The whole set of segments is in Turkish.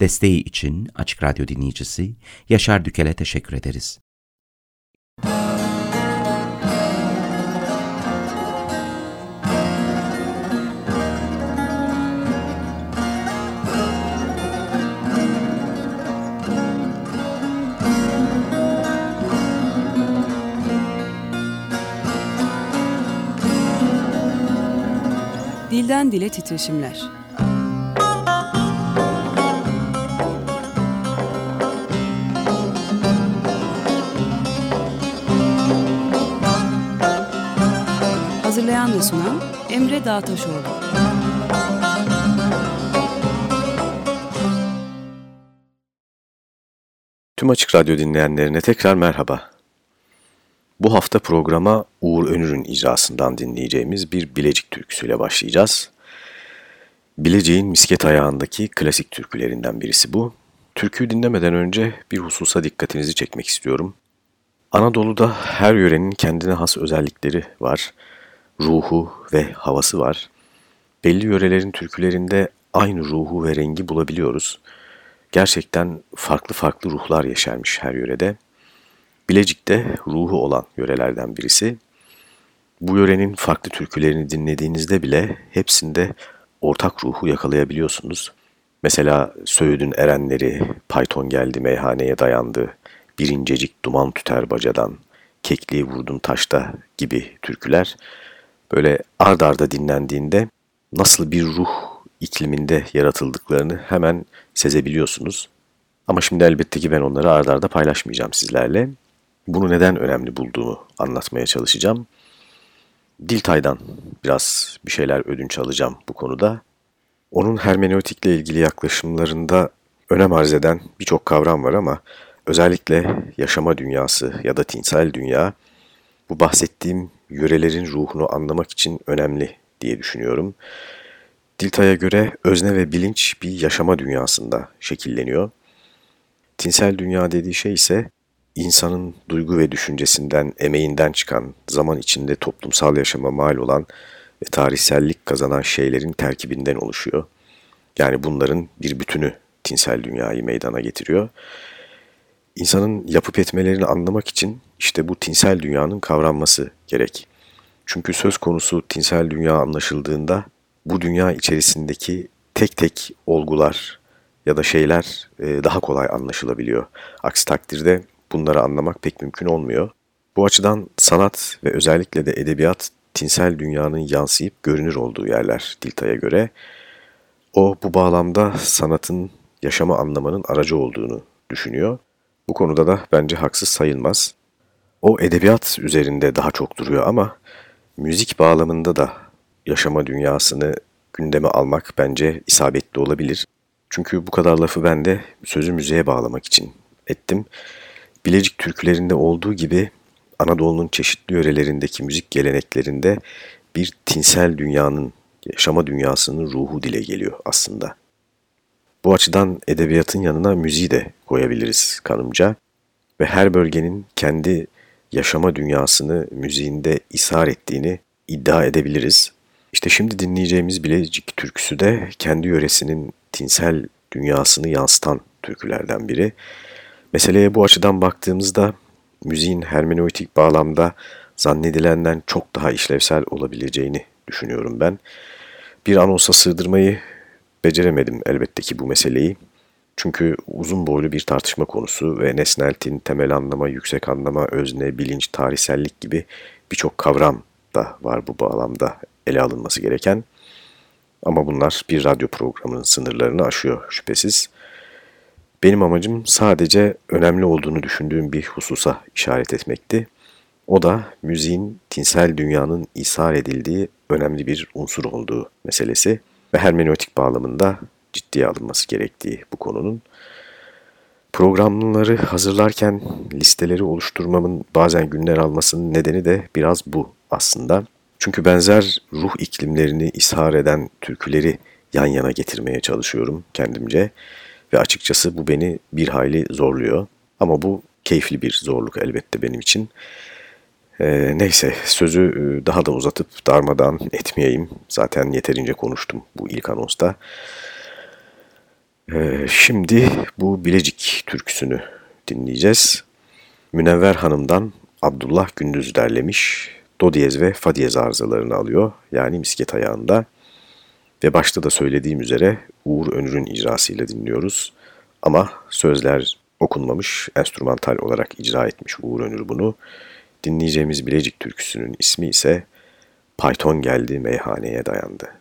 Desteği için Açık Radyo dinleyicisi Yaşar Dükel'e teşekkür ederiz. Dilden Dile Titreşimler Hazırlayan ve sunan Emre Dağtaşoğlu. Tüm Açık Radyo dinleyenlerine tekrar merhaba. Bu hafta programa Uğur Önür'ün icrasından dinleyeceğimiz bir Bilecik türküsüyle başlayacağız. Bilecik'in misket ayağındaki klasik türkülerinden birisi bu. Türküyü dinlemeden önce bir hususa dikkatinizi çekmek istiyorum. Anadolu'da her yörenin kendine has özellikleri var ruhu ve havası var. Belli yörelerin türkülerinde aynı ruhu ve rengi bulabiliyoruz. Gerçekten farklı farklı ruhlar yaşarmış her yörede. Bilecik'te ruhu olan yörelerden birisi. Bu yörenin farklı türkülerini dinlediğinizde bile hepsinde ortak ruhu yakalayabiliyorsunuz. Mesela Söğüt'ün erenleri, Payton geldi meyhaneye dayandı, bir incecik duman tüter bacadan, kekliği vurdum taşta gibi türküler böyle ard arda dinlendiğinde nasıl bir ruh ikliminde yaratıldıklarını hemen sezebiliyorsunuz. Ama şimdi elbette ki ben onları ard arda paylaşmayacağım sizlerle. Bunu neden önemli bulduğumu anlatmaya çalışacağım. Diltay'dan biraz bir şeyler ödünç alacağım bu konuda. Onun hermeneutikle ilgili yaklaşımlarında önem arz eden birçok kavram var ama özellikle yaşama dünyası ya da tinsel dünya bu bahsettiğim yörelerin ruhunu anlamak için önemli diye düşünüyorum. Diltay'a göre özne ve bilinç bir yaşama dünyasında şekilleniyor. Tinsel dünya dediği şey ise insanın duygu ve düşüncesinden, emeğinden çıkan, zaman içinde toplumsal yaşama mal olan ve tarihsellik kazanan şeylerin terkibinden oluşuyor. Yani bunların bir bütünü tinsel dünyayı meydana getiriyor. İnsanın yapıp etmelerini anlamak için işte bu tinsel dünyanın kavranması gerek. Çünkü söz konusu tinsel dünya anlaşıldığında bu dünya içerisindeki tek tek olgular ya da şeyler e, daha kolay anlaşılabiliyor. Aksi takdirde bunları anlamak pek mümkün olmuyor. Bu açıdan sanat ve özellikle de edebiyat tinsel dünyanın yansıyıp görünür olduğu yerler Dilta'ya göre. O bu bağlamda sanatın yaşamı anlamanın aracı olduğunu düşünüyor. Bu konuda da bence haksız sayılmaz. O edebiyat üzerinde daha çok duruyor ama müzik bağlamında da yaşama dünyasını gündeme almak bence isabetli olabilir. Çünkü bu kadar lafı ben de sözü müziğe bağlamak için ettim. Bilecik türkülerinde olduğu gibi Anadolu'nun çeşitli yörelerindeki müzik geleneklerinde bir tinsel dünyanın, yaşama dünyasının ruhu dile geliyor aslında. Bu açıdan edebiyatın yanına müziği de koyabiliriz kanımca ve her bölgenin kendi yaşama dünyasını müziğinde ishar ettiğini iddia edebiliriz. İşte şimdi dinleyeceğimiz Bilecik türküsü de kendi yöresinin tinsel dünyasını yansıtan türkülerden biri. Meseleye bu açıdan baktığımızda müziğin hermeneutik bağlamda zannedilenden çok daha işlevsel olabileceğini düşünüyorum ben. Bir anonsa sığdırmayı beceremedim elbette ki bu meseleyi. Çünkü uzun boylu bir tartışma konusu ve nesneltin temel anlama, yüksek anlama, özne, bilinç, tarihsellik gibi birçok kavram da var bu bağlamda ele alınması gereken. Ama bunlar bir radyo programının sınırlarını aşıyor şüphesiz. Benim amacım sadece önemli olduğunu düşündüğüm bir hususa işaret etmekti. O da müziğin tinsel dünyanın ishar edildiği önemli bir unsur olduğu meselesi ve hermeneutik bağlamında ciddiye alınması gerektiği bu konunun. Programları hazırlarken listeleri oluşturmamın bazen günler almasının nedeni de biraz bu aslında. Çünkü benzer ruh iklimlerini ishar eden türküleri yan yana getirmeye çalışıyorum kendimce ve açıkçası bu beni bir hayli zorluyor. Ama bu keyifli bir zorluk elbette benim için. Ee, neyse sözü e, daha da uzatıp darmadan etmeyeyim. Zaten yeterince konuştum bu ilk anonsta. Ee, şimdi bu Bilecik türküsünü dinleyeceğiz. Münevver Hanım'dan Abdullah Gündüz derlemiş. Do diyez ve fa diyez arızalarını alıyor. Yani misket ayağında. Ve başta da söylediğim üzere Uğur Önür'ün icrasıyla dinliyoruz. Ama sözler okunmamış, enstrümantal olarak icra etmiş Uğur Önür bunu. Dinleyeceğimiz Bilecik türküsünün ismi ise Python geldi meyhaneye dayandı.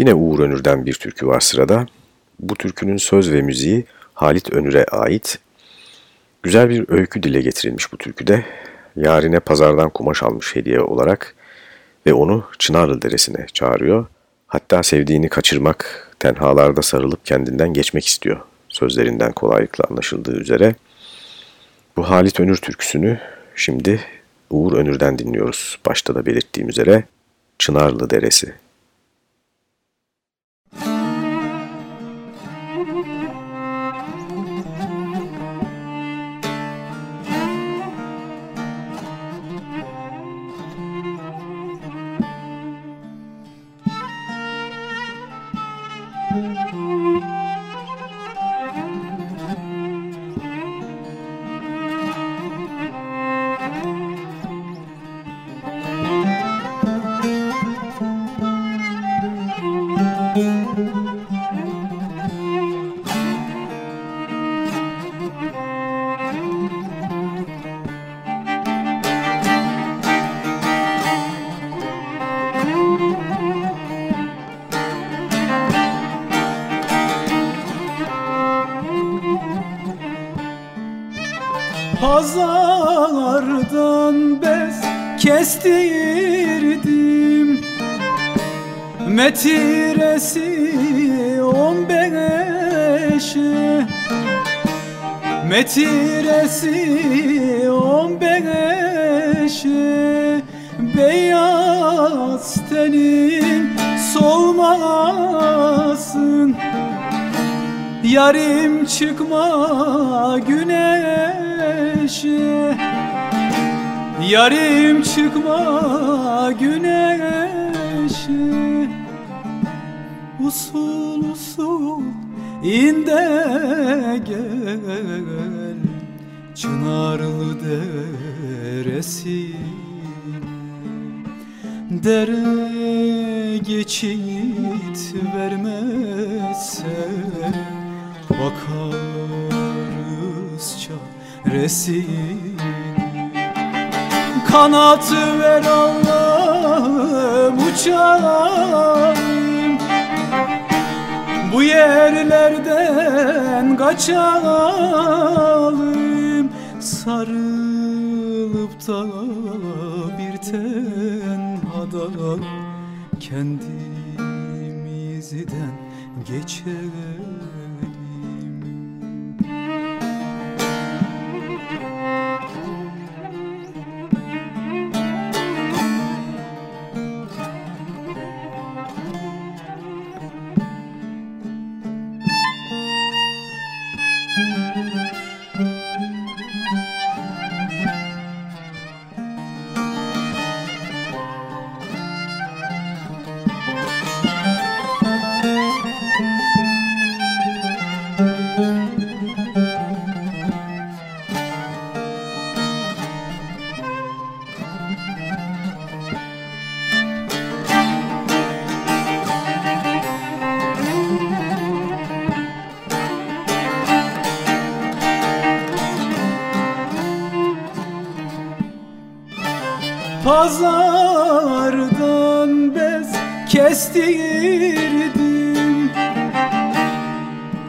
Yine Uğur Önür'den bir türkü var sırada. Bu türkünün söz ve müziği Halit Önür'e ait. Güzel bir öykü dile getirilmiş bu türküde. Yarine pazardan kumaş almış hediye olarak ve onu Çınarlı Deresi'ne çağırıyor. Hatta sevdiğini kaçırmak, tenhalarda sarılıp kendinden geçmek istiyor. Sözlerinden kolaylıkla anlaşıldığı üzere. Bu Halit Önür türküsünü şimdi Uğur Önür'den dinliyoruz. Başta da belirttiğim üzere Çınarlı Deresi. Solmasın Yarim çıkma güneşe. Yarim çıkma güneşe. Usul usul inde gel Çınarlı deresi Dere geçit vermezse Bakarız çaresine Kanat ver Allah'ım uçayım. Bu yerlerden kaçalım. Sarılıp da bir tenhada Kendimizden geçelim Pazardan bez kestirdim.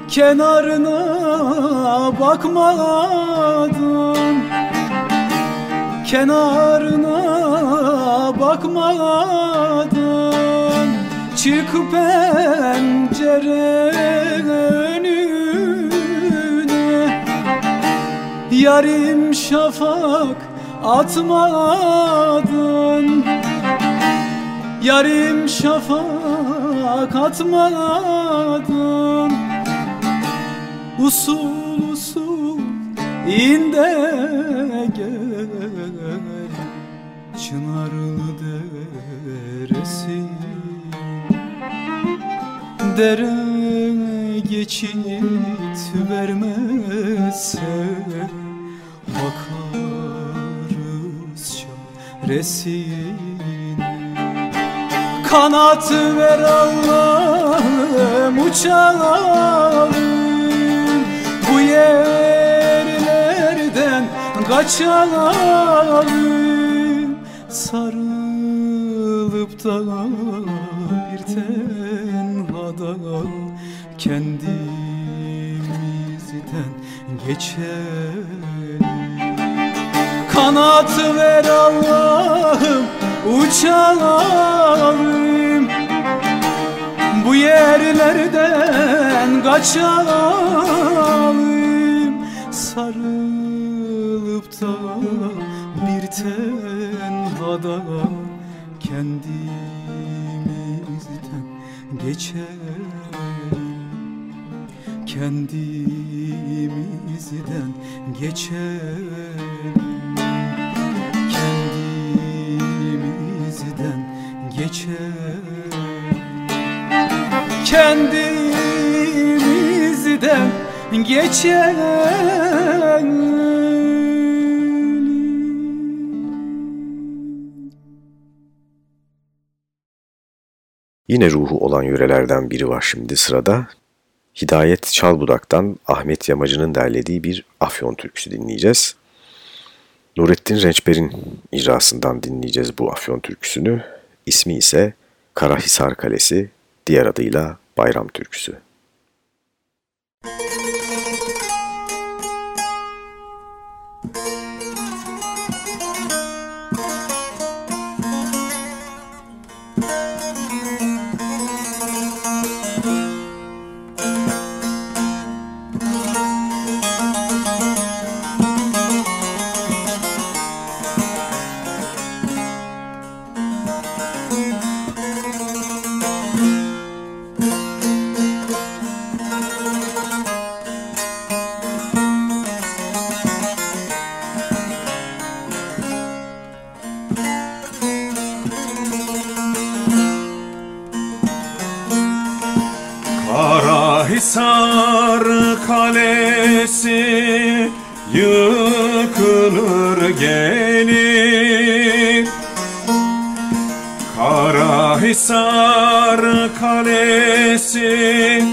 Kenarına bakmadan Kenarına bakmadan Çık pencere önüne. Yarim şafak atmadın. Yarim şafak atmadın. Usul usul inde gel. Çınarlı deresi Dere geçit vermezse çaresine Kanat ver Allah'ım uçalım Bu yerlerden kaçalım Sarılıp da bir ten kendimizden geçelim Kanat ver Allah'ım uçalım. Bu yerlerden kaçalım. Sarılıp da bir tenhada kendimizden geçelim. Kendimizden geçelim geçelim Kendimizden geçelim Yine ruhu olan yörelerden biri var şimdi sırada. Hidayet Çalbudak'tan Ahmet Yamacı'nın derlediği bir Afyon türküsü dinleyeceğiz. Nurettin Rençber'in icrasından dinleyeceğiz bu Afyon türküsünü. İsmi ise Karahisar Kalesi, diğer adıyla Bayram Türküsü. Karahisar Karahisar kalesi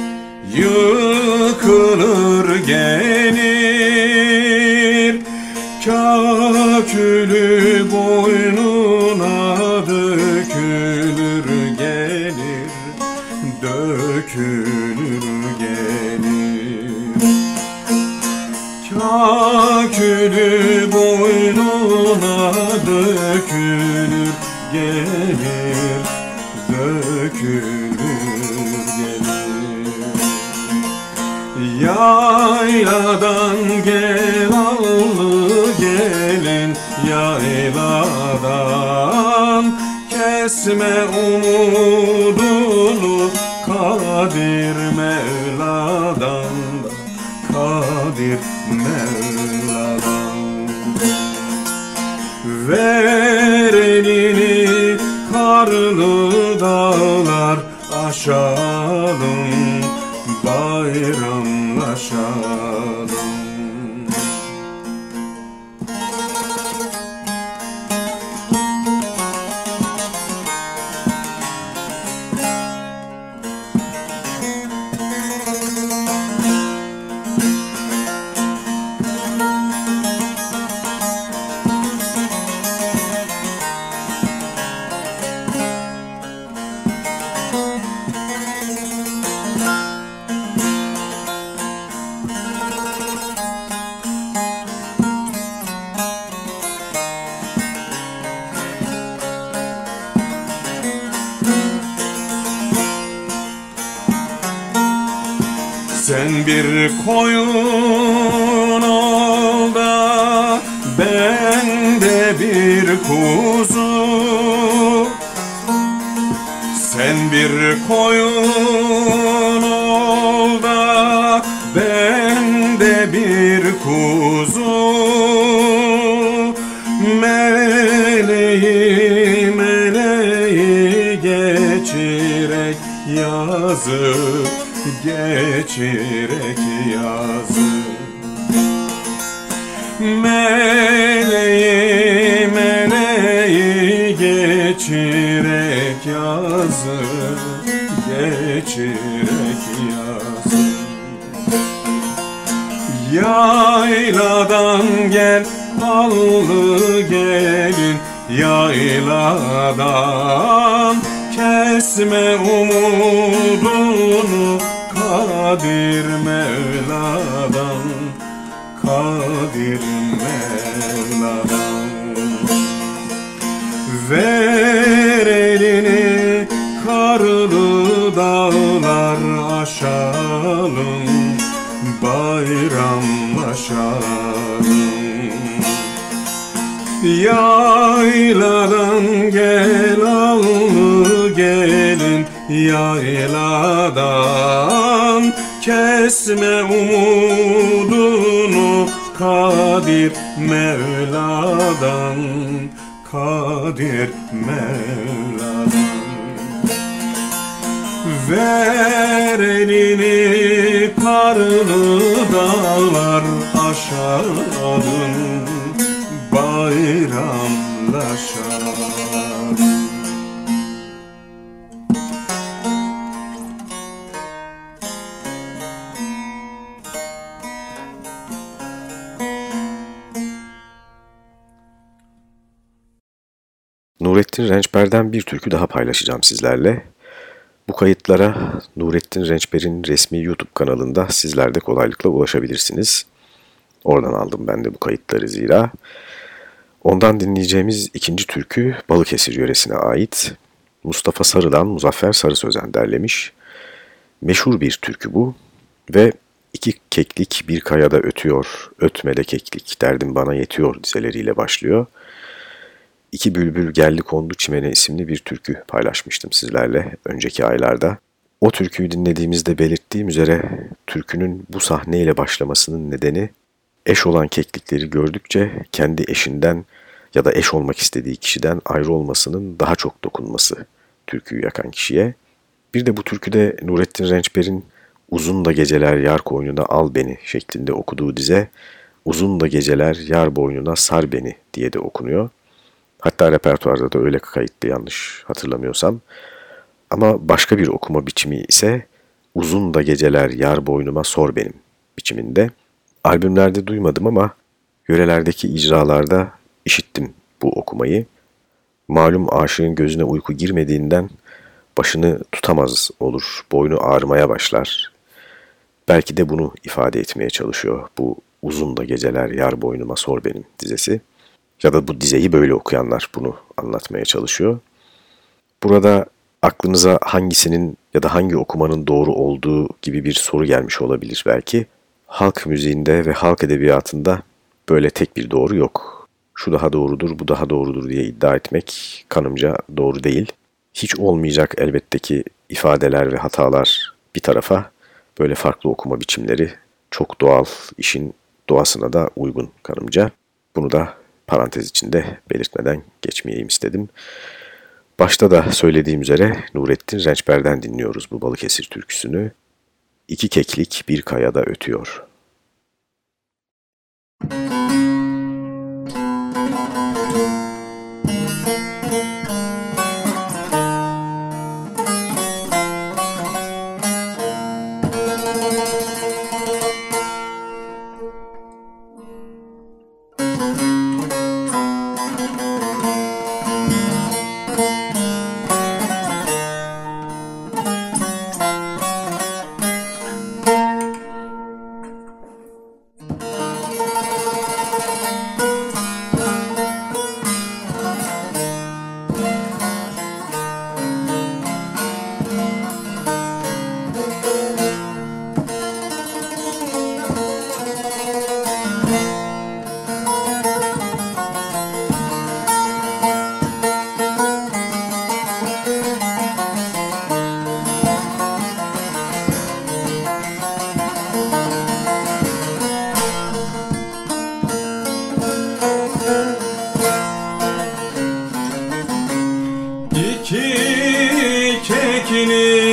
yıkılır gelir. Kakülü boynuna dökülür gelir Dökülür gelir. Kakülü Yayladan gel allı gelin. Yayladan Kesme umudunu Kadir Mevla'dan Kadir Mevla'dan. Ver elini karlı dağlar aşalım Sen bir koyun ol da ben de bir kuzu. Sen bir koyun ol da ben de bir kuzu. Meleği meleği geçirek yazı geçirek yazı. Meleği meleği geçirek yazı. Geçirek yazı. Yayladan gel allı gelin. Yayladan Kes Kesme umudunu Kadir Mevla'dan Kadir Mevla'dan. Ver elini karlı dağlar aşalım Bayramlaşalım Yayladan gel gelin Yayladan kesme umudunu Kadir Mevla'dan Kadir Mevla'dan. Ver elini karlı dağlar aşağıdın bayramlaşalım Nurettin Rençber'den bir türkü daha paylaşacağım sizlerle. Bu kayıtlara Nurettin Rençber'in resmi YouTube kanalında sizler de kolaylıkla ulaşabilirsiniz. Oradan aldım ben de bu kayıtları zira. Ondan dinleyeceğimiz ikinci türkü Balıkesir yöresine ait. Mustafa Sarı'dan Muzaffer Sarı Sözen derlemiş. Meşhur bir türkü bu ve iki keklik bir kayada ötüyor, ötmede keklik derdim bana yetiyor dizeleriyle başlıyor. İki Bülbül Geldi Kondu Çimene isimli bir türkü paylaşmıştım sizlerle önceki aylarda. O türküyü dinlediğimizde belirttiğim üzere türkünün bu sahneyle başlamasının nedeni eş olan keklikleri gördükçe kendi eşinden ya da eş olmak istediği kişiden ayrı olmasının daha çok dokunması türküyü yakan kişiye. Bir de bu türküde Nurettin Rençber'in Uzun da geceler yar koynuna al beni şeklinde okuduğu dize Uzun da geceler yar boynuna sar beni diye de okunuyor. Hatta repertuarda da öyle kayıtlı yanlış hatırlamıyorsam. Ama başka bir okuma biçimi ise Uzun da geceler yar boynuma sor benim biçiminde. Albümlerde duymadım ama yörelerdeki icralarda işittim bu okumayı. Malum aşığın gözüne uyku girmediğinden başını tutamaz olur, boynu ağrımaya başlar. Belki de bunu ifade etmeye çalışıyor bu uzun da geceler yar boynuma sor benim dizesi. Ya da bu dizeyi böyle okuyanlar bunu anlatmaya çalışıyor. Burada aklınıza hangisinin ya da hangi okumanın doğru olduğu gibi bir soru gelmiş olabilir belki. Halk müziğinde ve halk edebiyatında böyle tek bir doğru yok. Şu daha doğrudur, bu daha doğrudur diye iddia etmek kanımca doğru değil. Hiç olmayacak elbette ki ifadeler ve hatalar bir tarafa böyle farklı okuma biçimleri çok doğal, işin doğasına da uygun kanımca. Bunu da parantez içinde belirtmeden geçmeyeyim istedim. Başta da söylediğim üzere Nurettin Rençber'den dinliyoruz bu Balıkesir türküsünü. İki keklik bir kayada ötüyor.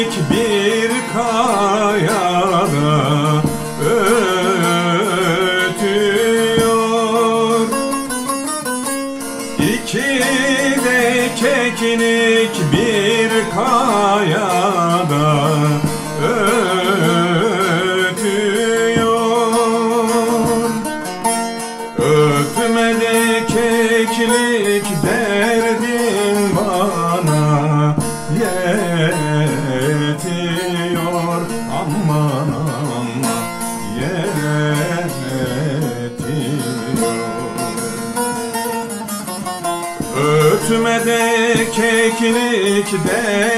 Bir kan today.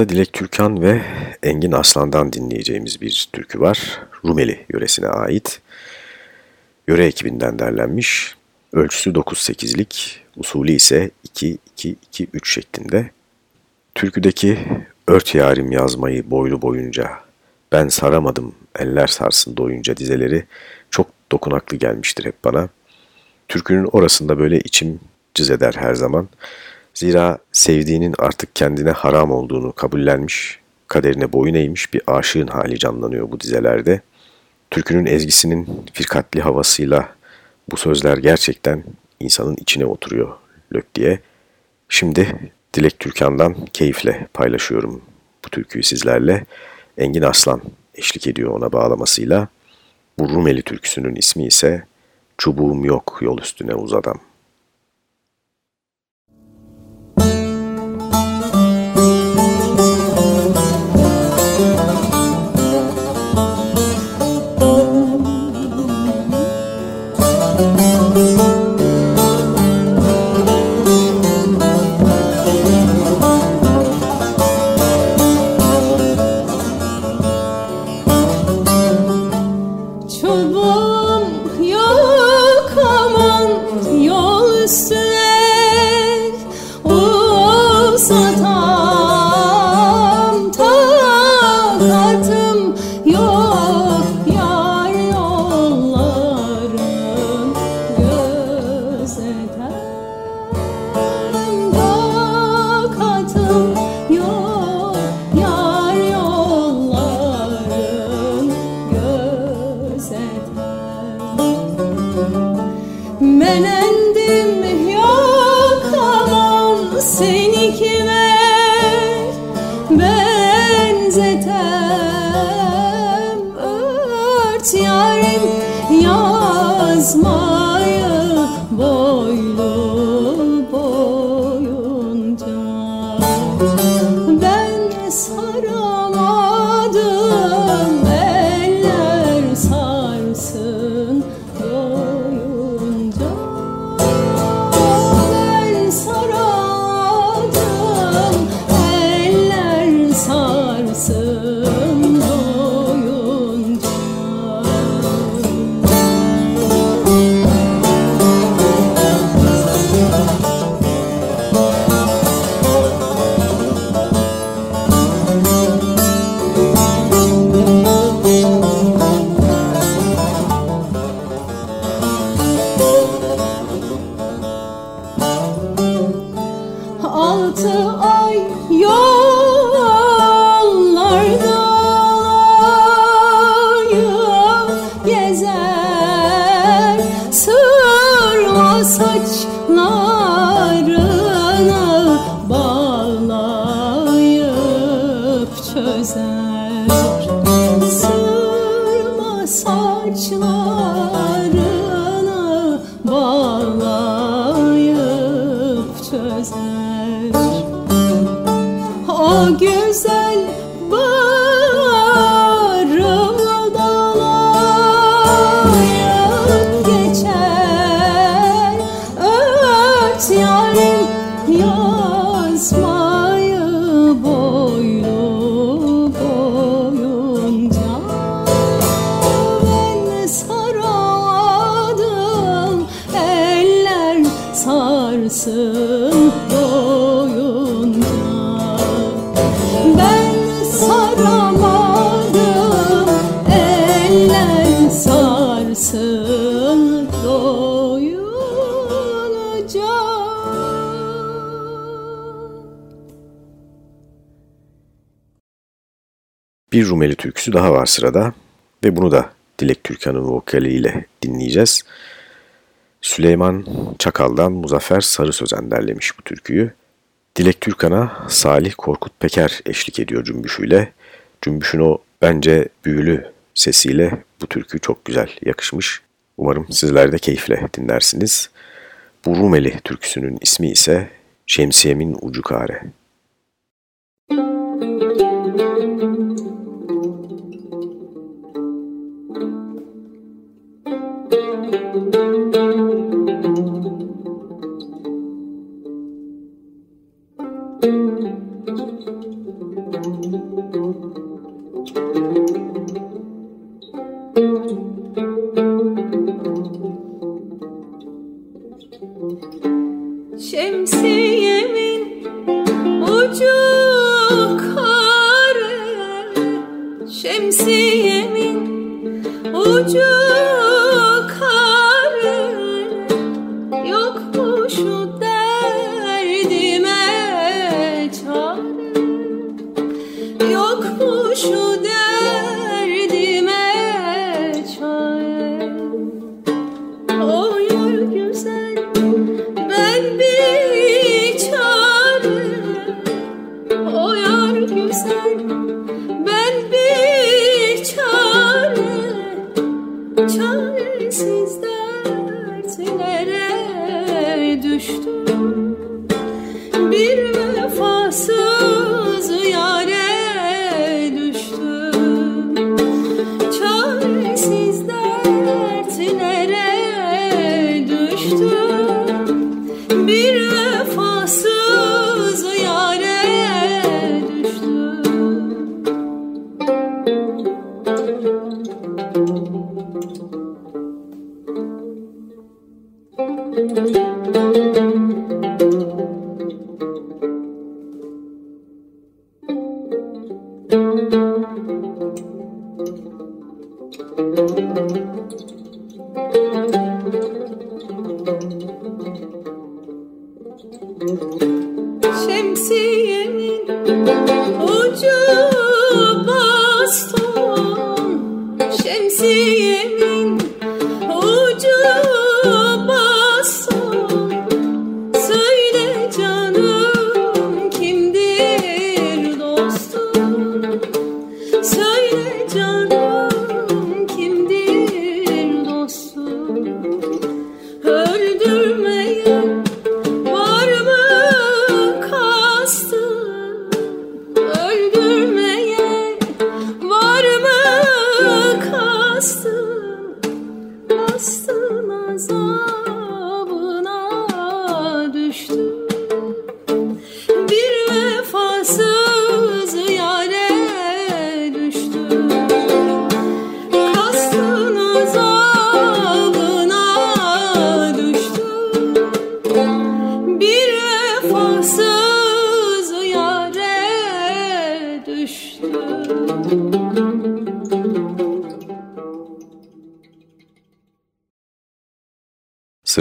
Sırada Dilek Türkan ve Engin Aslan'dan dinleyeceğimiz bir türkü var. Rumeli yöresine ait. Yöre ekibinden derlenmiş. Ölçüsü 9-8'lik, usulü ise 2-2-2-3 şeklinde. Türküdeki ört yarim yazmayı boylu boyunca, ben saramadım eller sarsın doyunca dizeleri çok dokunaklı gelmiştir hep bana. Türkünün orasında böyle içim cız eder her zaman. Zira sevdiğinin artık kendine haram olduğunu kabullenmiş, kaderine boyun eğmiş bir aşığın hali canlanıyor bu dizelerde. Türkünün ezgisinin firkatli havasıyla bu sözler gerçekten insanın içine oturuyor lök diye. Şimdi Dilek Türkan'dan keyifle paylaşıyorum bu türküyü sizlerle. Engin Aslan eşlik ediyor ona bağlamasıyla. Bu Rumeli türküsünün ismi ise Çubuğum Yok Yol Üstüne Uzadam. Rumeli türküsü daha var sırada ve bunu da Dilek Türkan'ın vokaliyle dinleyeceğiz. Süleyman Çakal'dan Muzaffer Sarı Sözen derlemiş bu türküyü. Dilek Türkan'a Salih Korkut Peker eşlik ediyor cümbüşüyle. Cümbüşün o bence büyülü sesiyle bu türkü çok güzel yakışmış. Umarım sizler de keyifle dinlersiniz. Bu Rumeli türküsünün ismi ise Şemsiyemin Ucu Kare. coração.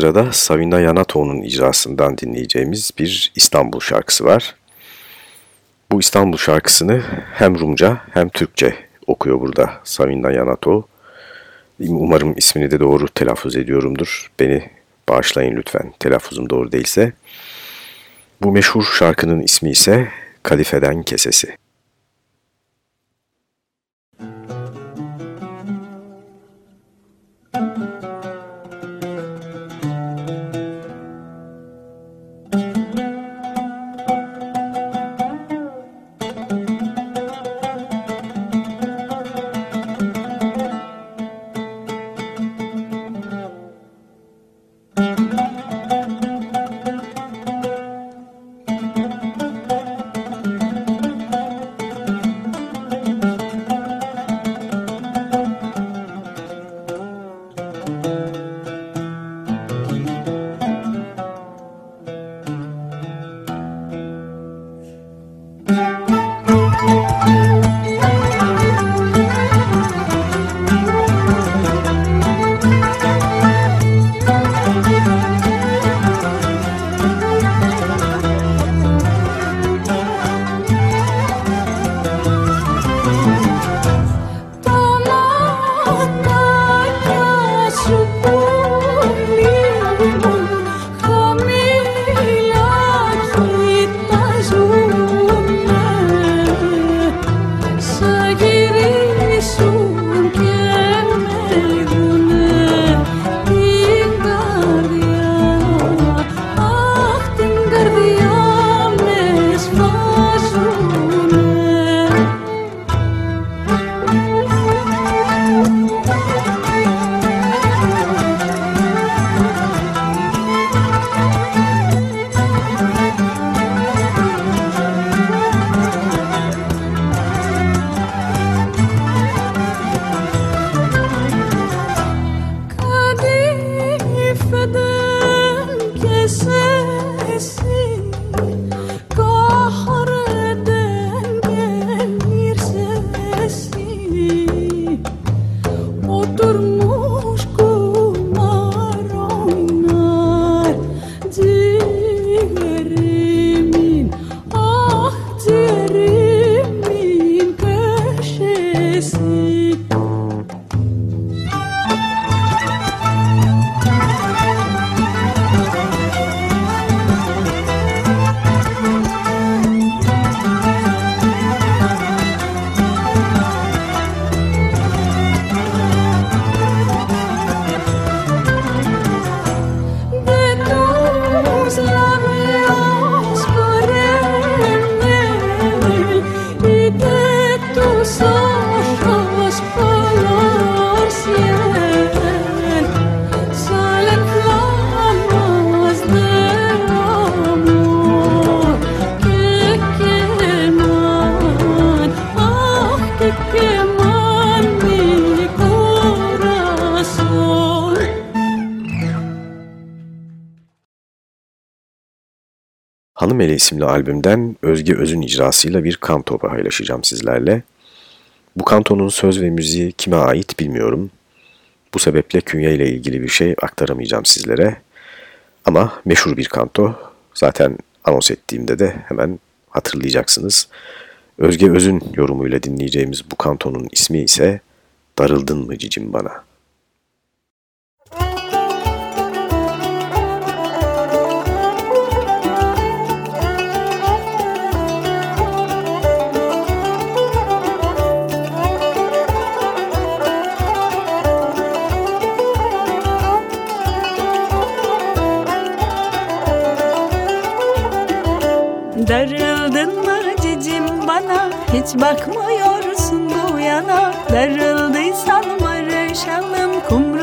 Sırada Savina Yanato'nun icrasından dinleyeceğimiz bir İstanbul şarkısı var. Bu İstanbul şarkısını hem Rumca hem Türkçe okuyor burada Savina Yanato. Umarım ismini de doğru telaffuz ediyorumdur. Beni bağışlayın lütfen telaffuzum doğru değilse. Bu meşhur şarkının ismi ise Kadifeden Kesesi. Hanımeli isimli albümden Özge Öz'ün icrasıyla bir kanto paylaşacağım sizlerle. Bu kantonun söz ve müziği kime ait bilmiyorum. Bu sebeple künye ile ilgili bir şey aktaramayacağım sizlere. Ama meşhur bir kanto. Zaten anons ettiğimde de hemen hatırlayacaksınız. Özge Öz'ün yorumuyla dinleyeceğimiz bu kantonun ismi ise Darıldın mı cicim bana?'' Darıldın mı cicim bana? Hiç bakmıyorsun bu yana. Darıldıysan barışalım Kumru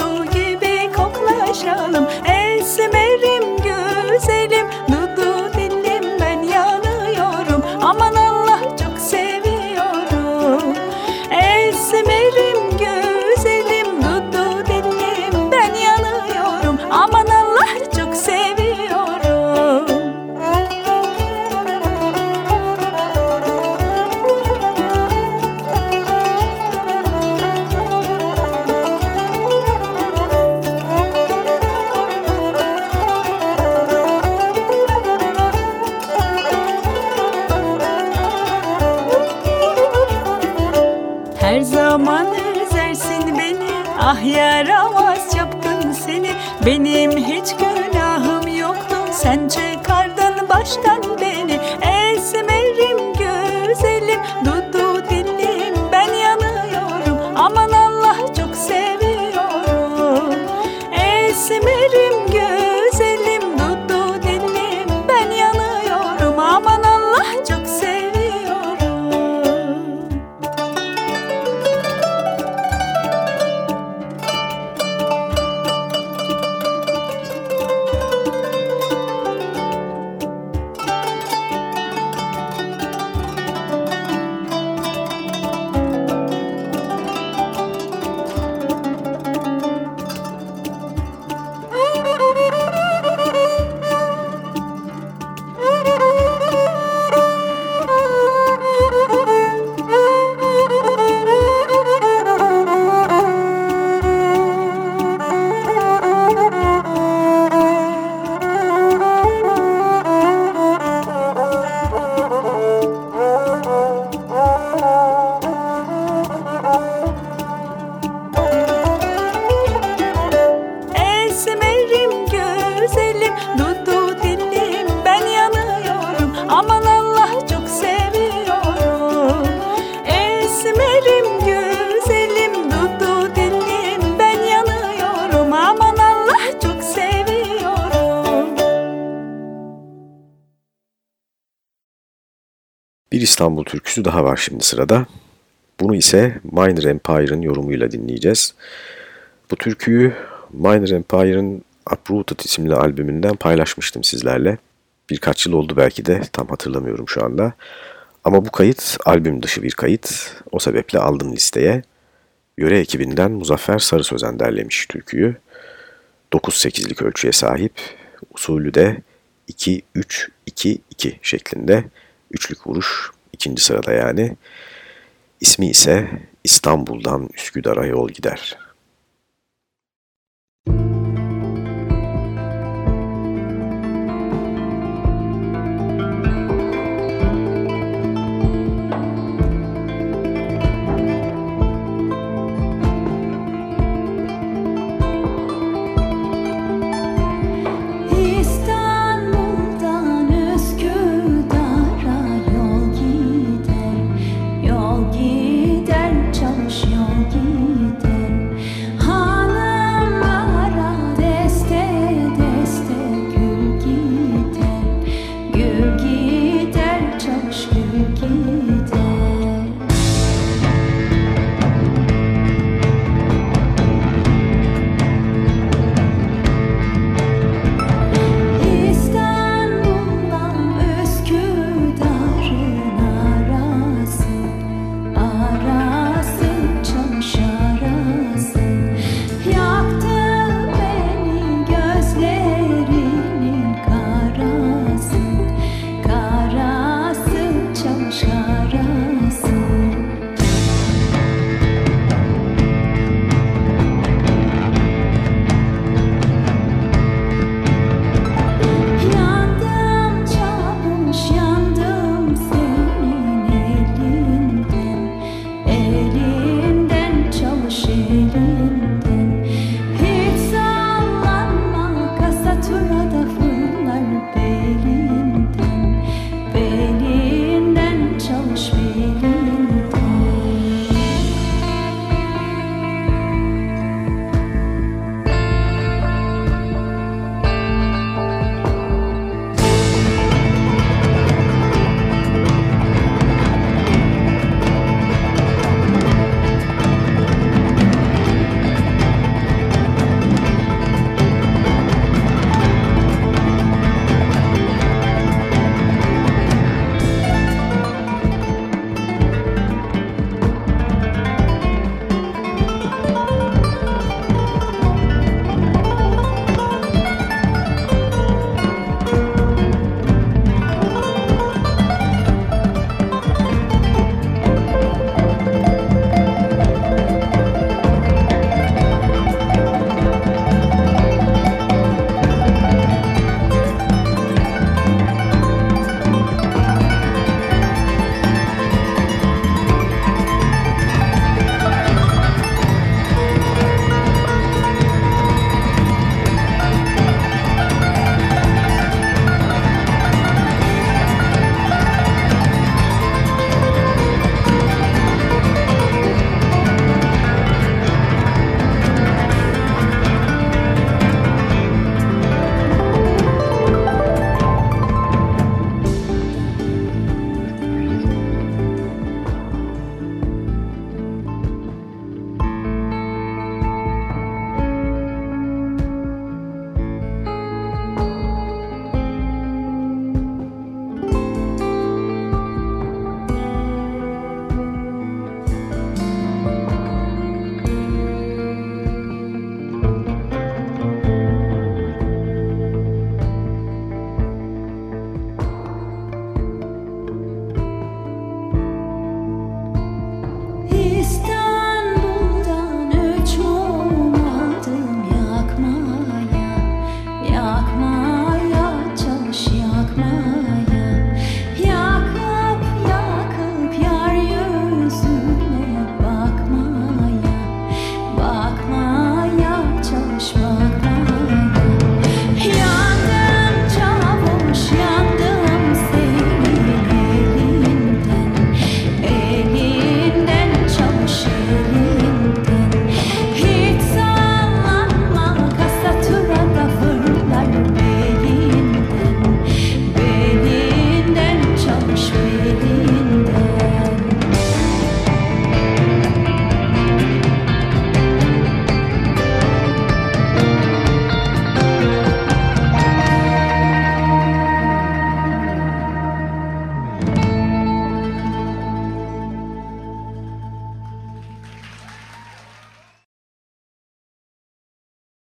Bir İstanbul türküsü daha var şimdi sırada. Bunu ise Minor Empire'ın yorumuyla dinleyeceğiz. Bu türküyü Minor Empire'ın Uprooted isimli albümünden paylaşmıştım sizlerle. Birkaç yıl oldu belki de tam hatırlamıyorum şu anda. Ama bu kayıt albüm dışı bir kayıt. O sebeple aldım listeye. Yöre ekibinden Muzaffer Sarı Sözen derlemiş türküyü. 9-8'lik ölçüye sahip. Usulü de 2-3-2-2 şeklinde. Üçlük vuruş ikinci sırada yani. İsmi ise İstanbul'dan Üsküdar'a yol gider.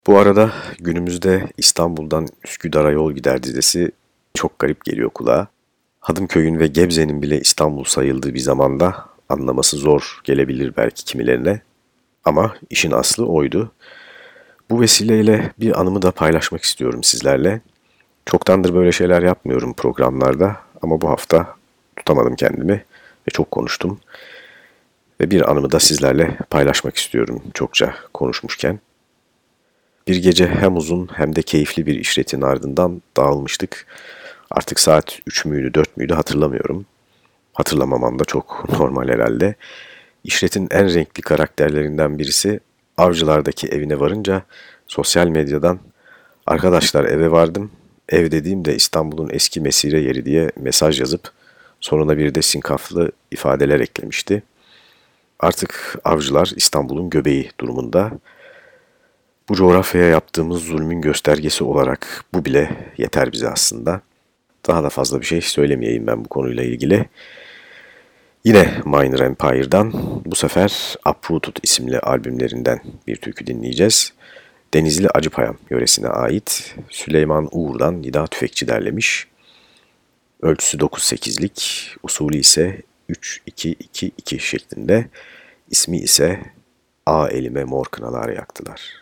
Bu arada günümüzde İstanbul'dan Üsküdar'a yol gider dizisi çok garip geliyor kulağa. Hadımköy'ün ve Gebze'nin bile İstanbul sayıldığı bir zamanda anlaması zor gelebilir belki kimilerine. Ama işin aslı oydu. Bu vesileyle bir anımı da paylaşmak istiyorum sizlerle. Çoktandır böyle şeyler yapmıyorum programlarda ama bu hafta tutamadım kendimi ve çok konuştum. Ve bir anımı da sizlerle paylaşmak istiyorum çokça konuşmuşken. Bir gece hem uzun hem de keyifli bir işletin ardından dağılmıştık. Artık saat 3 müydü 4 müydü hatırlamıyorum. Hatırlamamam da çok normal herhalde. İşletin en renkli karakterlerinden birisi avcılardaki evine varınca sosyal medyadan arkadaşlar eve vardım. Ev dediğimde İstanbul'un eski mesire yeri diye mesaj yazıp sonuna bir de sinkaflı ifadeler eklemişti. Artık avcılar İstanbul'un göbeği durumunda. Bu coğrafyaya yaptığımız zulmün göstergesi olarak bu bile yeter bize aslında. Daha da fazla bir şey söylemeyeyim ben bu konuyla ilgili. Yine Minor Empire'dan bu sefer Uprooted isimli albümlerinden bir türkü dinleyeceğiz. Denizli Acıpayam yöresine ait Süleyman Uğur'dan Nida Tüfekçi derlemiş. Ölçüsü 9-8'lik, usulü ise 3-2-2-2 şeklinde. İsmi ise A elime mor kınalar yaktılar.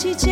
teaching.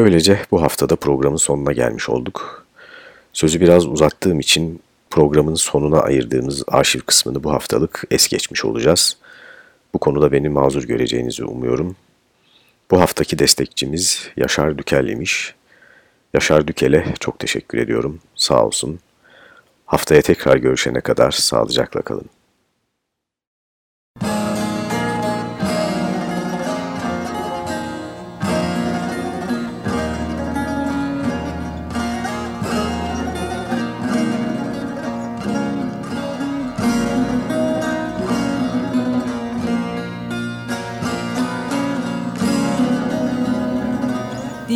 Böylece bu haftada programın sonuna gelmiş olduk. Sözü biraz uzattığım için programın sonuna ayırdığımız arşiv kısmını bu haftalık es geçmiş olacağız. Bu konuda beni mazur göreceğinizi umuyorum. Bu haftaki destekçimiz Yaşar Dükel imiş. Yaşar Dükel'e çok teşekkür ediyorum. Sağ olsun. Haftaya tekrar görüşene kadar sağlıcakla kalın.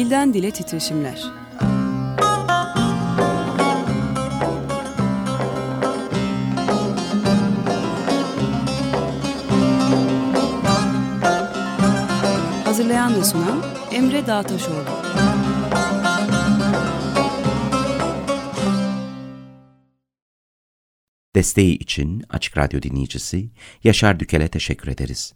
Dilden dile titreşimler. Hazırlayan ve sunan Emre Dağtaşoğlu. Desteği için Açık Radyo dinleyicisi Yaşar Dükel'e teşekkür ederiz.